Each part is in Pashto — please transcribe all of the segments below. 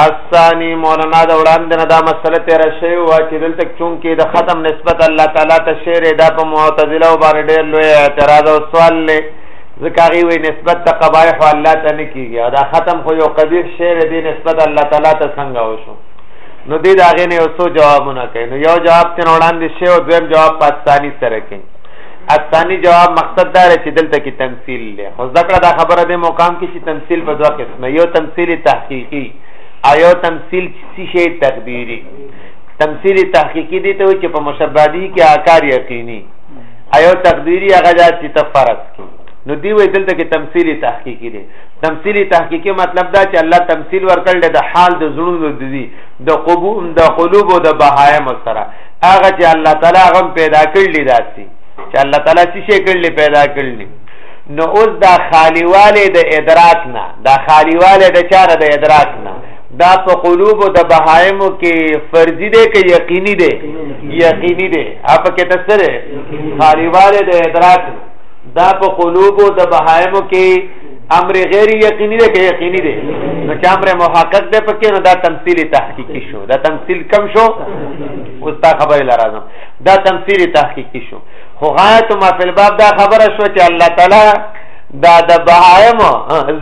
الثاني مولانا دا وړاندې نه دا مسله تیر شوی و چې دلته چون کې د ختم نسبت الله تعالی ته شعر دا په معتزله او باندې ډېر لوی اعتراض او سوال لې ذکرغي وی نسبت ته قبایح الله ته نه کیږي دا ختم خو یو قبیح شعر دی نسبت الله تعالی ته څنګه وشو نو دې دا غې نه یو څو جوابونه کوي نو یو جواب تن وړاندې شی او دویم جواب پاکستاني سره کوي الثاني جواب مقصد دا چې دلته کې تمثيل له خو ذکر دا خبره د مقام کې چې تمثيل په دوه قسمه یو تمثيل تحقيقي او یو تمثيل چې شی تقديري تمثيل تحقيقي دي ته چې په مشبادي کې آکار یقيني ایو تقديري هغه ذات چې تفرض کی نو دی وې دلته کې تمثيل تحقيقي دي تمثيل تحقيقي مطلب دا چې الله تمثيل ورکړل د حال د زړونو د دي د قبول د قلوب او د بهایم سره هغه چې الله تعالی هغه پیدا کړل داسي چې الله تعالی څه شي کړل پیدا کړل نو اوس دا خالیواله د ادراک نه دا خالیواله د چاره د ادراک نه دا په قلوب د بهایمو کې فرضي دی که یقیني دی یقینی دی اپ کې تسره خالیواله د ادراک دا په قلوب د بهایمو کې امر غیر یقینی دی که یقینی دی نو چې امر محقق دی پکې نو دا تمثيل تحقیقی شو دا تمثيل کم شو اوس تا خبرې لرازم دا تمثيل تحقیقی شو خو غایت ما فی الباب دا خبره شو چې الله تعالی دا د بهایم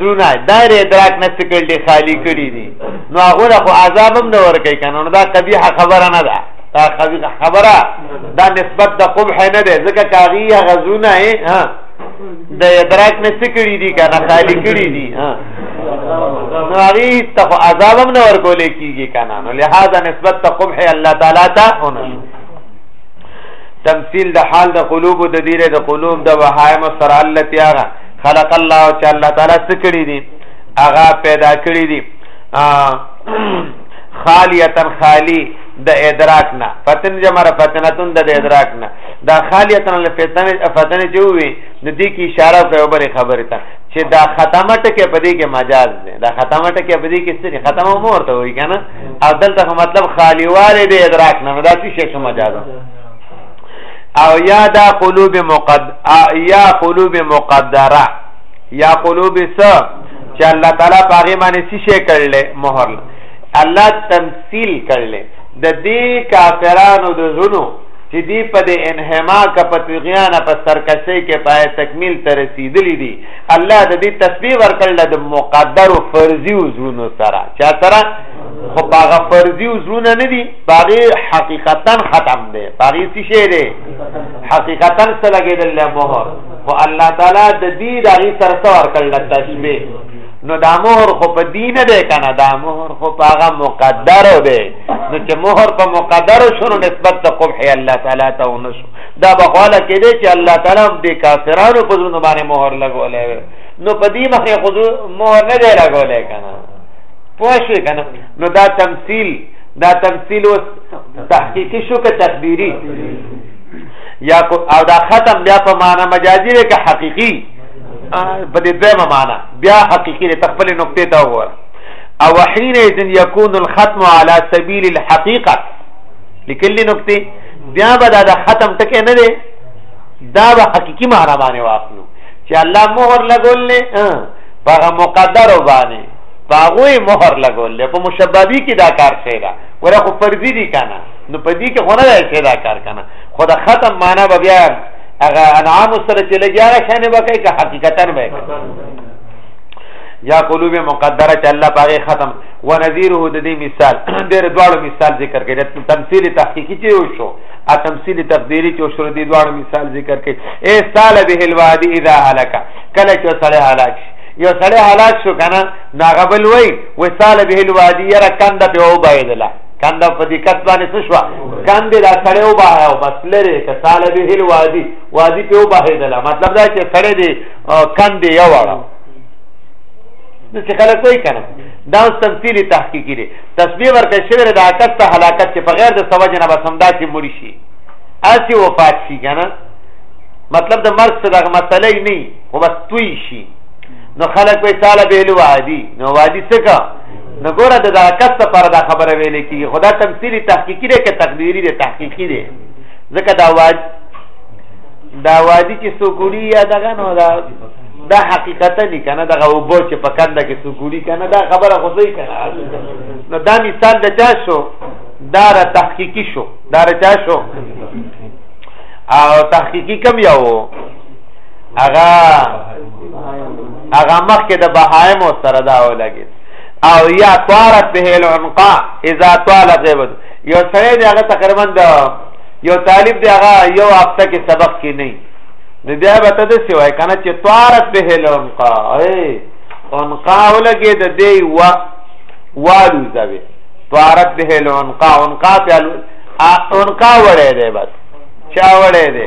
زونه دایره ادراک نه سکل دي خالی کړی دي نو هغه خو عذاب هم نه ورکي کنه نو دا قبیح خبره نه ده دا قبیح خبره دا نسبت د قبح نه ده ځکه کاغی غزونه ها د ادراک نه څه کړی دي کنه خالی کړی دي ها نو هغه ته عذاب هم نه ورکول کیږي کنه نو لہذا نسبت ته قبح الله تعالی ته ونه تمثيل د حال د قلوب د دیره د قلوب د وهایم سره الله تعالی خلق الله او چې الله تعالی څه کړی دي هغه پیدا کړی دي خالیتن خالی د ادراک نه فتن جمر فتنتون د ادراک نه دا خالیتن الفتنه فتنه چې وي د دې کې اشاره کوي بل خبره ته چې دا ختمه ټکه په دې کې مجاز دی دا ختمه ټکه په دې کې څه ختمه مو ورته وي کنه او دلته مطلب خالیواله دې ادراک نه دا څه شی مجاز او یا دا قلوب مقد یا قلوب مقدره یا قلوب س چې الله تعالی پاغه باندې څه شی کړل مہر الله تمثيل کړل د دې کافرانو د زونو چې دی په د انهماک په توغیان په سرکشي کې پای تکمیل ته رسیدلی دی الله د دې تسبیح ورکړل د مقدر او فرضي وزرونو سره چا سره خو باغه فرضي وزرونه نه دي باغه حقیقتا ختم دی باغه څه شی دی حقیقتا سره لګیدل مهر خو الله تعالی د دې د هغه سره ورکړل تسبیح نو دا مهر خو په دین دی کنه دا مهر خو په هغه مقدر دی نو چې مهر په مقدر شنو نسبت ته قبح الله تعالی ته ونشو دا بخواله کې دی چې الله تعالی دې کافرانو په ځونو باندې مهر لګولې نو په دې مخه خو مهر نه دی لګولې کنه پوه شئ کنه نو دا تمثيل دا تمثيل او تحقیقی شو که تخبیری یا او دا ختم بیا په معنا مجازی دی که حقیقی په دې دویمه معنا بیا حقیقي ته خپل نقطې ته وګوره او حين اذن يكون الختم على سبيل الحقيقه لیکل دي نقطې بیا به دا ختم ټکه نه دی دا به حقيقي معنا باندې واخلو چې الله مهر لګول نه هغه مقدر باندې باغوی مهر لګول له په مشبابي کې دا کار شي دا ګوره خو فرضي دي کنه نو په دې کې خو نه شي دا کار کنه خو دا ختم معنا به بیا هغه انعام سره چې لګیا شانه وکړي که حقیقتا به یا قلوب مقدره چې الله پاره ختم ونذيره د دې مثال ډېر دواړو مثال ذکر کړي د تمثيل تحقيقي چې یو شو ا تمثيل تقديري چې شو دې دواړو مثال ذکر کړي اي سال به الوادي اذا هلك کله چې سره هلاک شي یو سړی حالات شو کنه ناغبل وای وسال به الوادی را کند په او بایدلا کند په دې کټ باندې څه شو کند دا سړی و باه او بس لري که سال به هل وادي وادي په باه دلا مطلب دا چې سړی دی کند یو وړه نو چې خلک وایي کنه دا اوس تمثیلی تحقیقی دی تسبیح ورکړ شوی د حقیقت ته هلاکت چې په غیر د سوجه نه بس همدا چې مړی شي اسی وفات شي کنه مطلب د مرګ څخه دغه مسله نه وي خو بس توی شي نو خلک وایي سال به هل وادي نو وادي څه نو ګوره د دغه کس لپاره دا خبره ویلې کېږي خو دا تمثیلي تحقیقي دی که تقدیري دی تحقیقي دی ځکه دا واد دا وادي چې سوکوړي یا دغه نو دا دا حقیقت نه کنه دغه وبو چې په کنده کې سوکوړي کنه دا خبره خو صحیح کنه نو دا مثال د چا شو دا را تحقیقي شو دا را چا شو او تحقیقي کم یو هغه هغه مخ کې د بهایم سره دا ولګي او یا طارت به العنقا اذا طال غیبت یو سره دی هغه تقریبا د یو طالب دی هغه یو هفته کې سبق کې نه نو بیا به ته د سیوای کنه چې طارت به العنقا اے عنقا ولګي د دی و والو زوی طارت به العنقا عنقا په عنقا وړې دی بس چا وړې دی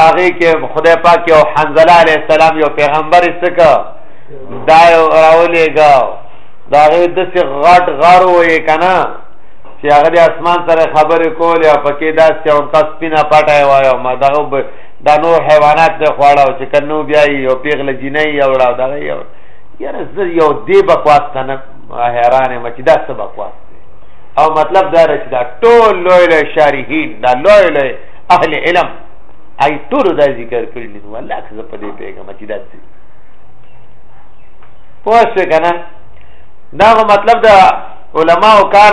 هغه کې خدای پاک او حنزله علی السلام یو پیغمبر استکا دا راولېګا دا غي د څه غټ غار وې کنه چې هغه د اسمان سره خبرې کولې او پکې دا چې اون کا سپینا پټای وایو ما دا دا نو حیوانات نه خواړه او چې کنو بیا یو پیغله جنې یو را دا یو یاره زه یو دی بکواس کنه حیرانه مچ دا څه بکواس او مطلب دا چې دا ټول لوی لوی شارحین دا لوی لوی اهل علم اي ټول دا ذکر کړی نو الله که زه په دې پیغام چې دا څه پوه شو کنه دا مطلب دا علماو کار